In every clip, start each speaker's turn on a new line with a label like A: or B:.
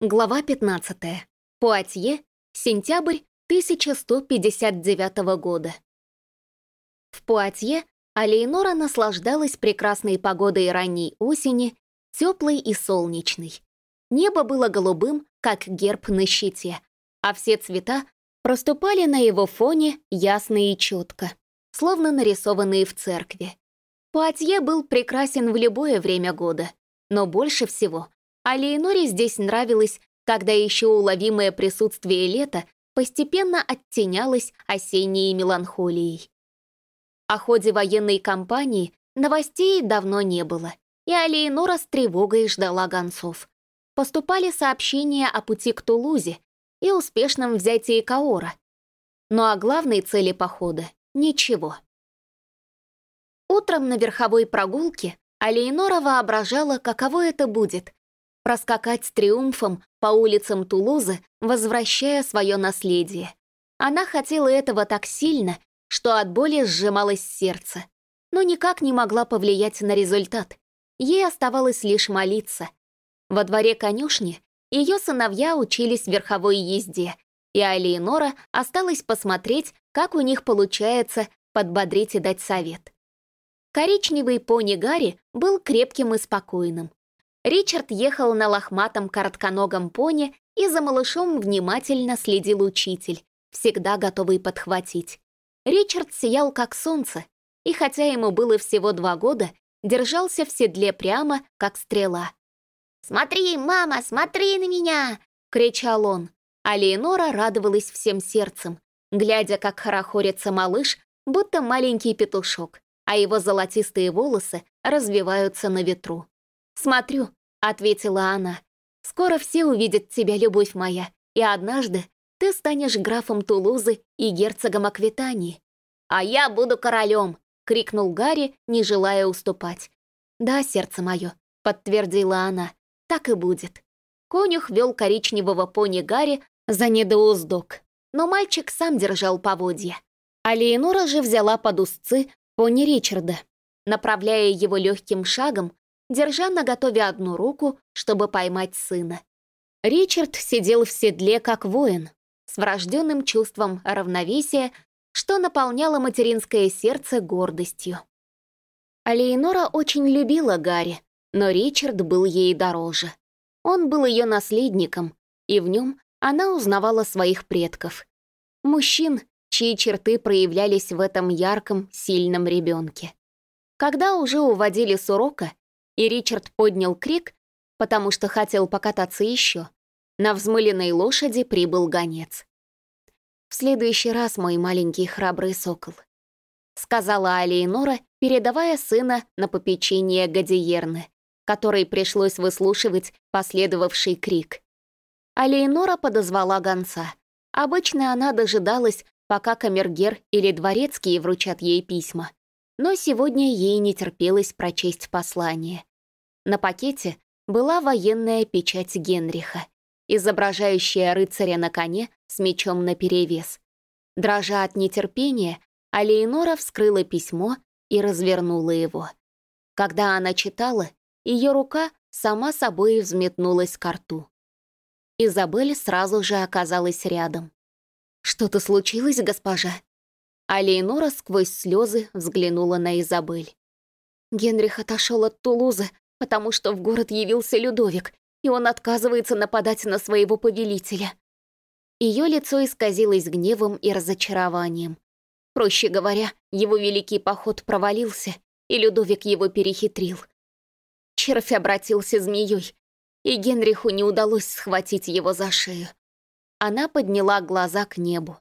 A: Глава 15. Пуатье, сентябрь 1159 года. В Пуатье Алейнора наслаждалась прекрасной погодой ранней осени, теплой и солнечной. Небо было голубым, как герб на щите, а все цвета проступали на его фоне ясно и четко, словно нарисованные в церкви. Пуатье был прекрасен в любое время года, но больше всего — а Леоноре здесь нравилось, когда еще уловимое присутствие лета постепенно оттенялось осенней меланхолией. О ходе военной кампании новостей давно не было, и Алиенора с тревогой ждала гонцов. Поступали сообщения о пути к Тулузе и успешном взятии Каора. Но о главной цели похода — ничего. Утром на верховой прогулке Алиенора воображала, каково это будет проскакать с триумфом по улицам Тулузы, возвращая свое наследие. Она хотела этого так сильно, что от боли сжималось сердце, но никак не могла повлиять на результат. Ей оставалось лишь молиться. Во дворе конюшни ее сыновья учились верховой езде, и Алиенора осталась посмотреть, как у них получается подбодрить и дать совет. Коричневый пони Гарри был крепким и спокойным. Ричард ехал на лохматом коротконогом пони, и за малышом внимательно следил учитель, всегда готовый подхватить. Ричард сиял как солнце, и хотя ему было всего два года, держался в седле прямо, как стрела. «Смотри, мама, смотри на меня!» — кричал он. А Леонора радовалась всем сердцем, глядя, как хорохорится малыш, будто маленький петушок, а его золотистые волосы развиваются на ветру. «Смотрю, — ответила она. «Скоро все увидят тебя, любовь моя, и однажды ты станешь графом Тулузы и герцогом Аквитании». «А я буду королем!» — крикнул Гарри, не желая уступать. «Да, сердце мое», — подтвердила она, — «так и будет». Конюх вел коричневого пони Гарри за недоуздок, но мальчик сам держал поводья. А Леонора же взяла под узцы пони Ричарда, направляя его легким шагом держа наготове одну руку, чтобы поймать сына. Ричард сидел в седле как воин, с врожденным чувством равновесия, что наполняло материнское сердце гордостью. Алейнора очень любила Гарри, но Ричард был ей дороже. Он был ее наследником, и в нем она узнавала своих предков. Мужчин, чьи черты проявлялись в этом ярком, сильном ребенке. Когда уже уводили с урока, и Ричард поднял крик, потому что хотел покататься еще. На взмыленной лошади прибыл гонец. «В следующий раз, мой маленький храбрый сокол», сказала Алиенора, передавая сына на попечение Гадиерны, которой пришлось выслушивать последовавший крик. Алиенора подозвала гонца. Обычно она дожидалась, пока камергер или дворецкие вручат ей письма. Но сегодня ей не терпелось прочесть послание. На пакете была военная печать Генриха, изображающая рыцаря на коне с мечом наперевес. Дрожа от нетерпения, Алейнора вскрыла письмо и развернула его. Когда она читала, ее рука сама собой взметнулась к рту. Изабель сразу же оказалась рядом. «Что-то случилось, госпожа?» Алейнора сквозь слезы взглянула на Изабель. Генрих отошел от Тулузы, потому что в город явился Людовик, и он отказывается нападать на своего повелителя. Ее лицо исказилось гневом и разочарованием. Проще говоря, его великий поход провалился, и Людовик его перехитрил. Червь обратился змеей, и Генриху не удалось схватить его за шею. Она подняла глаза к небу.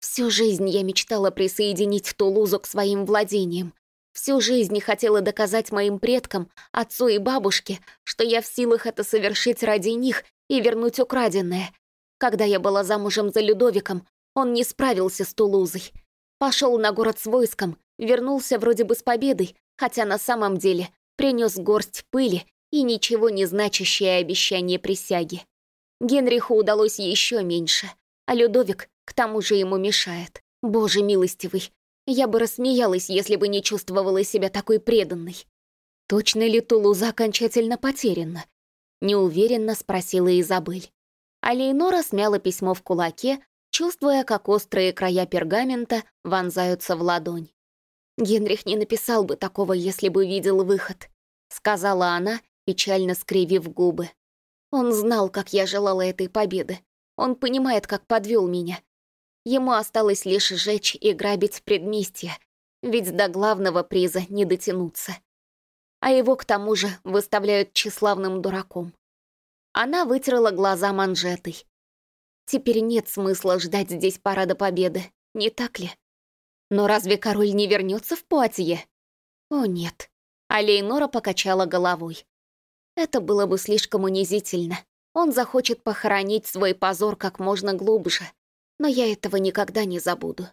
A: Всю жизнь я мечтала присоединить Тулузу к своим владениям, Всю жизнь хотела доказать моим предкам, отцу и бабушке, что я в силах это совершить ради них и вернуть украденное. Когда я была замужем за Людовиком, он не справился с Тулузой. Пошел на город с войском, вернулся вроде бы с победой, хотя на самом деле принес горсть пыли и ничего не значащее обещание присяги. Генриху удалось еще меньше, а Людовик к тому же ему мешает. Боже милостивый, я бы рассмеялась, если бы не чувствовала себя такой преданной. Точно ли Тулуза окончательно потеряна? — неуверенно спросила Изабель. А Лейнора смяла письмо в кулаке, чувствуя, как острые края пергамента вонзаются в ладонь. «Генрих не написал бы такого, если бы видел выход», — сказала она, печально скривив губы. «Он знал, как я желала этой победы. Он понимает, как подвел меня. Ему осталось лишь сжечь и грабить предместья, ведь до главного приза не дотянуться. А его, к тому же, выставляют тщеславным дураком. Она вытерла глаза манжетой. Теперь нет смысла ждать здесь парада победы, не так ли? Но разве король не вернется в Пуатье? О, нет. А Лейнора покачала головой. Это было бы слишком унизительно. Он захочет похоронить свой позор как можно глубже. Но я этого никогда не забуду.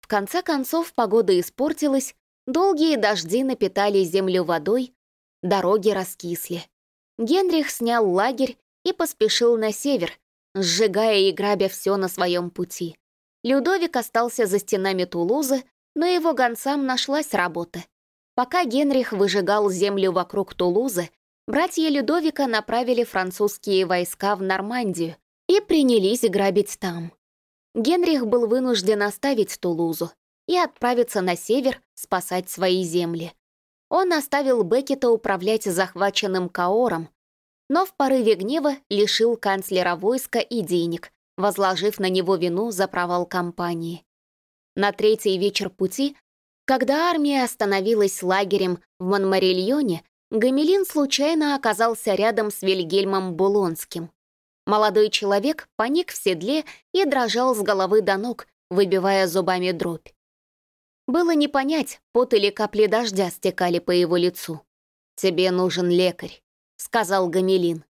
A: В конце концов, погода испортилась, долгие дожди напитали землю водой, дороги раскисли. Генрих снял лагерь и поспешил на север, сжигая и грабя все на своем пути. Людовик остался за стенами Тулузы, но его гонцам нашлась работа. Пока Генрих выжигал землю вокруг Тулузы, братья Людовика направили французские войска в Нормандию и принялись грабить там. Генрих был вынужден оставить Тулузу и отправиться на север спасать свои земли. Он оставил Беккета управлять захваченным Каором, но в порыве гнева лишил канцлера войска и денег, возложив на него вину за провал кампании. На третий вечер пути, когда армия остановилась лагерем в Монмарильоне, Гамелин случайно оказался рядом с Вильгельмом Булонским. Молодой человек поник в седле и дрожал с головы до ног, выбивая зубами дробь. Было не понять, пот или капли дождя стекали по его лицу. «Тебе нужен лекарь», — сказал Гамелин.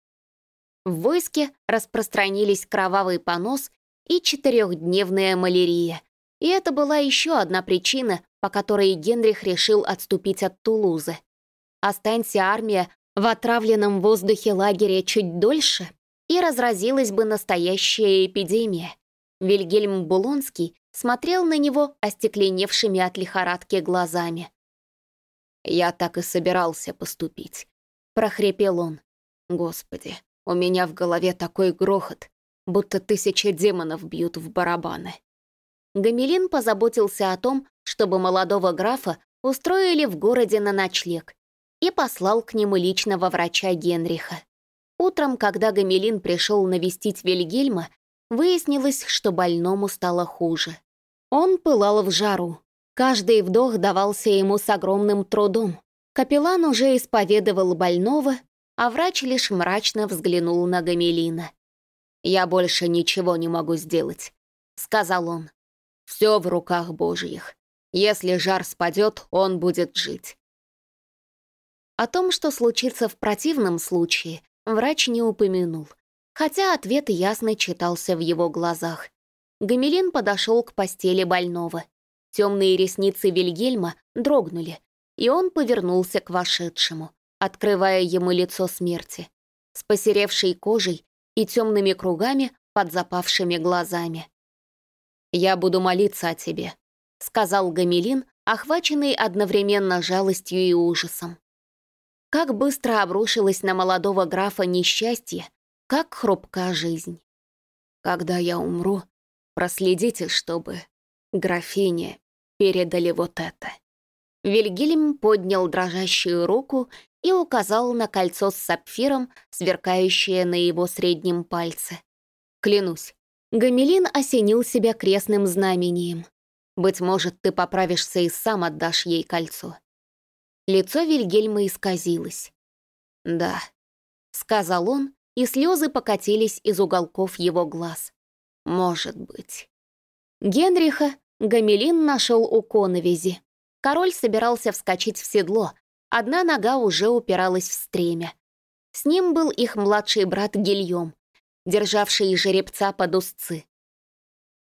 A: В войске распространились кровавый понос и четырехдневная малярия. И это была еще одна причина, по которой Генрих решил отступить от Тулузы. Останься армия в отравленном воздухе лагеря чуть дольше, и разразилась бы настоящая эпидемия. Вильгельм Булонский смотрел на него остекленевшими от лихорадки глазами. «Я так и собирался поступить», — прохрипел он. «Господи, у меня в голове такой грохот, будто тысяча демонов бьют в барабаны». Гамелин позаботился о том, чтобы молодого графа устроили в городе на ночлег и послал к нему личного врача Генриха. Утром, когда Гамелин пришел навестить Вильгельма, выяснилось, что больному стало хуже. Он пылал в жару. Каждый вдох давался ему с огромным трудом. Капеллан уже исповедовал больного, а врач лишь мрачно взглянул на Гамелина. «Я больше ничего не могу сделать», — сказал он. «Все в руках Божьих. Если жар спадет, он будет жить». О том, что случится в противном случае, врач не упомянул, хотя ответ ясно читался в его глазах. Гамелин подошел к постели больного. Темные ресницы Вильгельма дрогнули, и он повернулся к вошедшему, открывая ему лицо смерти, с посеревшей кожей и темными кругами под запавшими глазами. «Я буду молиться о тебе», — сказал Гамелин, охваченный одновременно жалостью и ужасом. Как быстро обрушилось на молодого графа несчастье, как хрупка жизнь. «Когда я умру, проследите, чтобы графине передали вот это». Вильгельм поднял дрожащую руку и указал на кольцо с сапфиром, сверкающее на его среднем пальце. «Клянусь, Гамелин осенил себя крестным знамением. Быть может, ты поправишься и сам отдашь ей кольцо». Лицо Вильгельма исказилось. «Да», — сказал он, и слезы покатились из уголков его глаз. «Может быть». Генриха Гамелин нашел у коновизи. Король собирался вскочить в седло, одна нога уже упиралась в стремя. С ним был их младший брат Гильем, державший жеребца под узцы.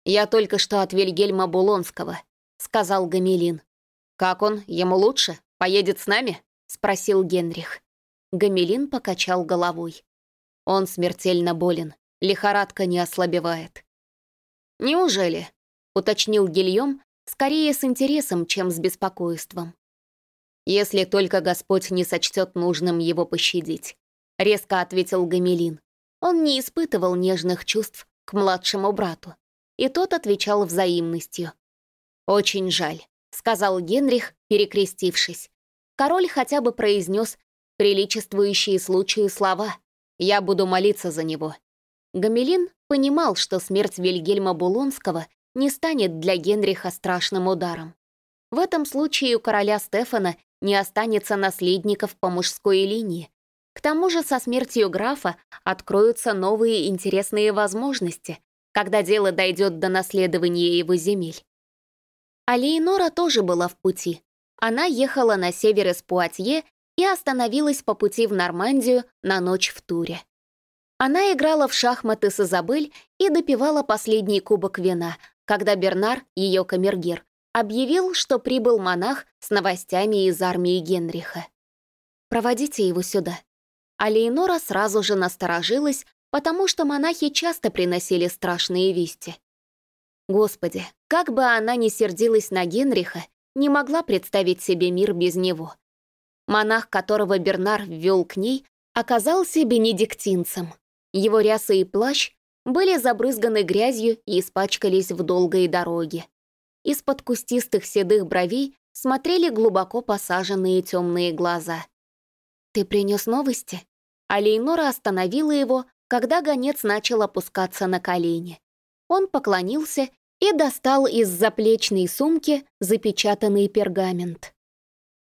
A: «Я только что от Вильгельма Булонского», — сказал Гамелин. «Как он? Ему лучше? Поедет с нами?» — спросил Генрих. Гамелин покачал головой. Он смертельно болен, лихорадка не ослабевает. «Неужели?» — уточнил Гильем, скорее с интересом, чем с беспокойством. Если только Господь не сочтет нужным его пощадить. — резко ответил Гамелин. Он не испытывал нежных чувств к младшему брату, и тот отвечал взаимностью. «Очень жаль», — сказал Генрих, перекрестившись. Король хотя бы произнес приличествующие случаю слова «Я буду молиться за него». Гамелин понимал, что смерть Вильгельма Булонского не станет для Генриха страшным ударом. В этом случае у короля Стефана не останется наследников по мужской линии. К тому же со смертью графа откроются новые интересные возможности, когда дело дойдет до наследования его земель. А Лейнора тоже была в пути. Она ехала на север из Пуатье и остановилась по пути в Нормандию на ночь в туре. Она играла в шахматы с Изабель и допивала последний кубок вина, когда Бернар, ее камергер, объявил, что прибыл монах с новостями из армии Генриха. «Проводите его сюда». А Лейнора сразу же насторожилась, потому что монахи часто приносили страшные вести. Господи, как бы она ни сердилась на Генриха, не могла представить себе мир без него. Монах, которого Бернар ввел к ней, оказался бенедиктинцем. Его ряса и плащ были забрызганы грязью и испачкались в долгой дороге. Из-под кустистых седых бровей смотрели глубоко посаженные темные глаза. «Ты принес новости?» А остановила его, когда гонец начал опускаться на колени. Он поклонился и достал из заплечной сумки запечатанный пергамент.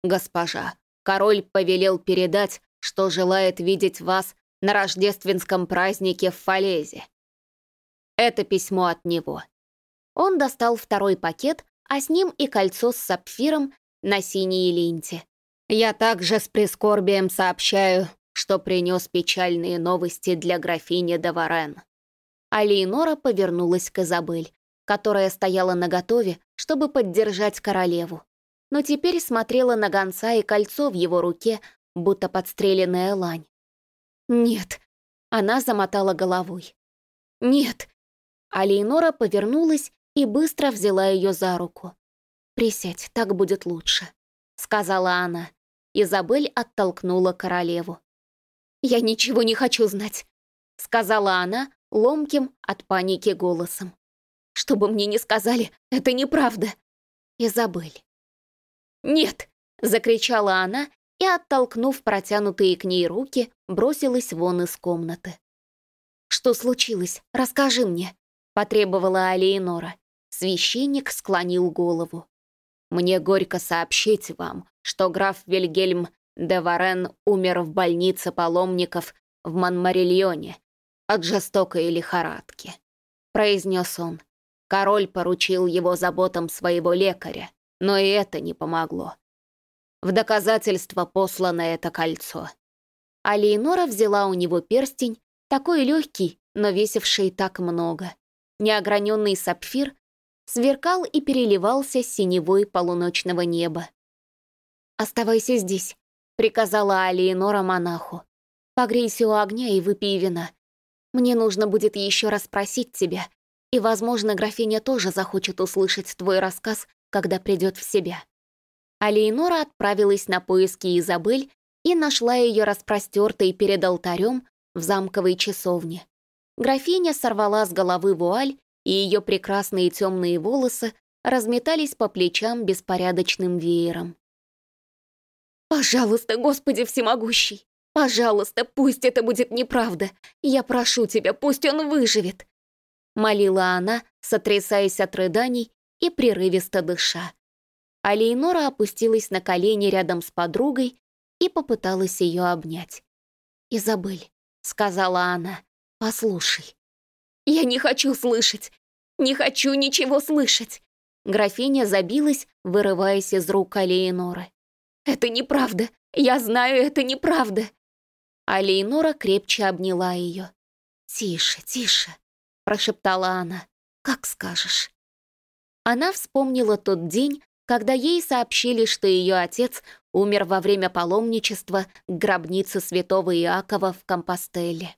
A: «Госпожа, король повелел передать, что желает видеть вас на рождественском празднике в Фалезе. Это письмо от него. Он достал второй пакет, а с ним и кольцо с сапфиром на синей ленте. Я также с прискорбием сообщаю, что принес печальные новости для графини де Варен. А Лейнора повернулась к Изабель, которая стояла наготове, чтобы поддержать королеву. Но теперь смотрела на гонца и кольцо в его руке, будто подстреленная лань. «Нет», — она замотала головой. «Нет». А повернулась и быстро взяла ее за руку. «Присядь, так будет лучше», — сказала она. Изабель оттолкнула королеву. «Я ничего не хочу знать», — сказала она ломким от паники голосом. «Что бы мне ни сказали, это неправда. Изабель». «Нет!» — закричала она и, оттолкнув протянутые к ней руки, бросилась вон из комнаты. «Что случилось? Расскажи мне», — потребовала Алиенора. Священник склонил голову. «Мне горько сообщить вам, что граф Вильгельм де Варен умер в больнице паломников в Монмарильоне от жестокой лихорадки», — произнес он. Король поручил его заботам своего лекаря, но и это не помогло. В доказательство послано это кольцо. А Лейнора взяла у него перстень, такой легкий, но весивший так много. Неограненный сапфир сверкал и переливался синевой полуночного неба. «Оставайся здесь», — приказала Алиенора монаху. «Погрейся у огня и выпей вина. Мне нужно будет еще раз спросить тебя, и, возможно, графиня тоже захочет услышать твой рассказ, когда придет в себя». Алиенора отправилась на поиски Изабель и нашла ее распростертой перед алтарем в замковой часовне. Графиня сорвала с головы вуаль и ее прекрасные темные волосы разметались по плечам беспорядочным веером. «Пожалуйста, Господи всемогущий! Пожалуйста, пусть это будет неправда! Я прошу тебя, пусть он выживет!» Молила она, сотрясаясь от рыданий и прерывисто дыша. А Лейнора опустилась на колени рядом с подругой и попыталась ее обнять. «Изабель», — сказала она, — «послушай, «Я не хочу слышать! Не хочу ничего слышать!» Графиня забилась, вырываясь из рук Алиеноры. «Это неправда! Я знаю, это неправда!» Алиенора крепче обняла ее. «Тише, тише!» — прошептала она. «Как скажешь». Она вспомнила тот день, когда ей сообщили, что ее отец умер во время паломничества к гробнице святого Иакова в Компостеле.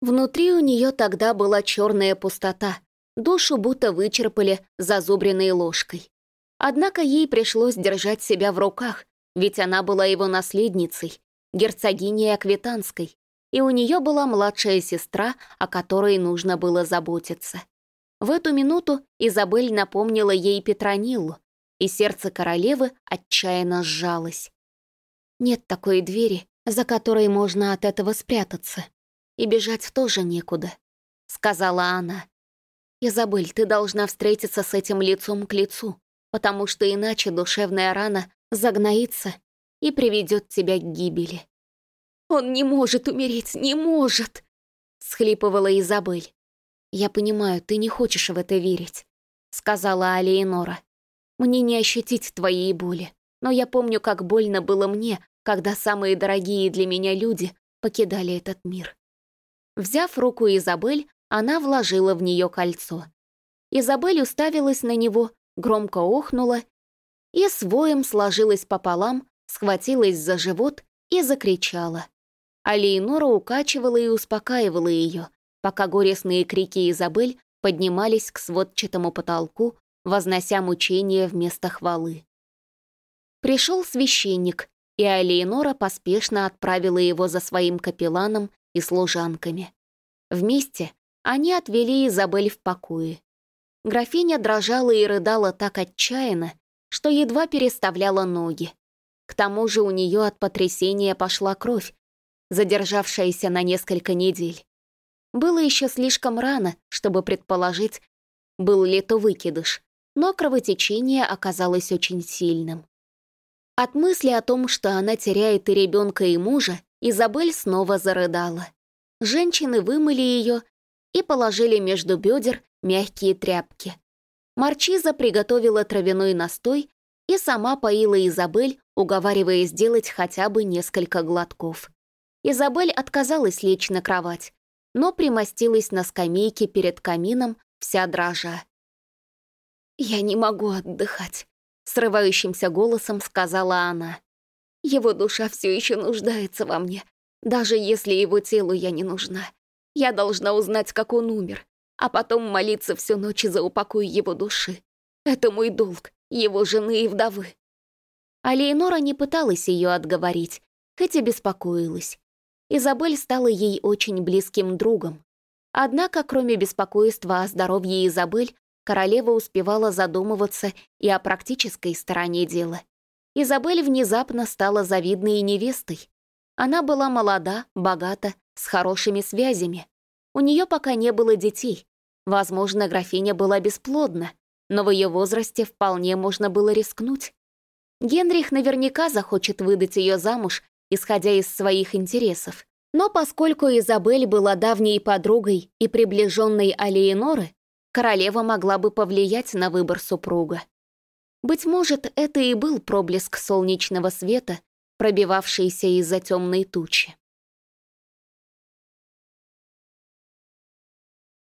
A: Внутри у нее тогда была черная пустота, душу будто вычерпали зазубренной ложкой. Однако ей пришлось держать себя в руках, ведь она была его наследницей, герцогиней Аквитанской, и у нее была младшая сестра, о которой нужно было заботиться. В эту минуту Изабель напомнила ей Петронилу, и сердце королевы отчаянно сжалось. Нет такой двери, за которой можно от этого спрятаться. И бежать тоже некуда, — сказала она. «Изабель, ты должна встретиться с этим лицом к лицу, потому что иначе душевная рана загноится и приведет тебя к гибели». «Он не может умереть, не может!» — схлипывала Изабель. «Я понимаю, ты не хочешь в это верить», — сказала Алиенора. «Мне не ощутить твоей боли, но я помню, как больно было мне, когда самые дорогие для меня люди покидали этот мир». Взяв руку Изабель, она вложила в нее кольцо. Изабель уставилась на него, громко охнула и с сложилась пополам, схватилась за живот и закричала. А Лейнора укачивала и успокаивала ее, пока горестные крики Изабель поднимались к сводчатому потолку, вознося мучения вместо хвалы. Пришел священник, и Алиенора поспешно отправила его за своим капелланом и служанками. Вместе они отвели Изабель в покое. Графиня дрожала и рыдала так отчаянно, что едва переставляла ноги. К тому же у нее от потрясения пошла кровь, задержавшаяся на несколько недель. Было еще слишком рано, чтобы предположить, был ли то выкидыш, но кровотечение оказалось очень сильным. От мысли о том, что она теряет и ребенка, и мужа, Изабель снова зарыдала. Женщины вымыли ее и положили между бедер мягкие тряпки. Марчиза приготовила травяной настой и сама поила Изабель, уговаривая сделать хотя бы несколько глотков. Изабель отказалась лечь на кровать, но примостилась на скамейке перед камином, вся дрожа. «Я не могу отдыхать», — срывающимся голосом сказала она. «Его душа все еще нуждается во мне, даже если его телу я не нужна. Я должна узнать, как он умер, а потом молиться всю ночь за упокой его души. Это мой долг, его жены и вдовы». А Лейнора не пыталась ее отговорить, хоть и беспокоилась. Изабель стала ей очень близким другом. Однако, кроме беспокойства о здоровье Изабель, королева успевала задумываться и о практической стороне дела. Изабель внезапно стала завидной невестой. Она была молода, богата, с хорошими связями. У нее пока не было детей. Возможно, графиня была бесплодна, но в ее возрасте вполне можно было рискнуть. Генрих наверняка захочет выдать ее замуж, исходя из своих интересов. Но поскольку Изабель была давней подругой и приближенной Алиеноры, королева могла бы повлиять на выбор супруга. Быть может, это и был проблеск солнечного света, пробивавшийся из-за темной тучи.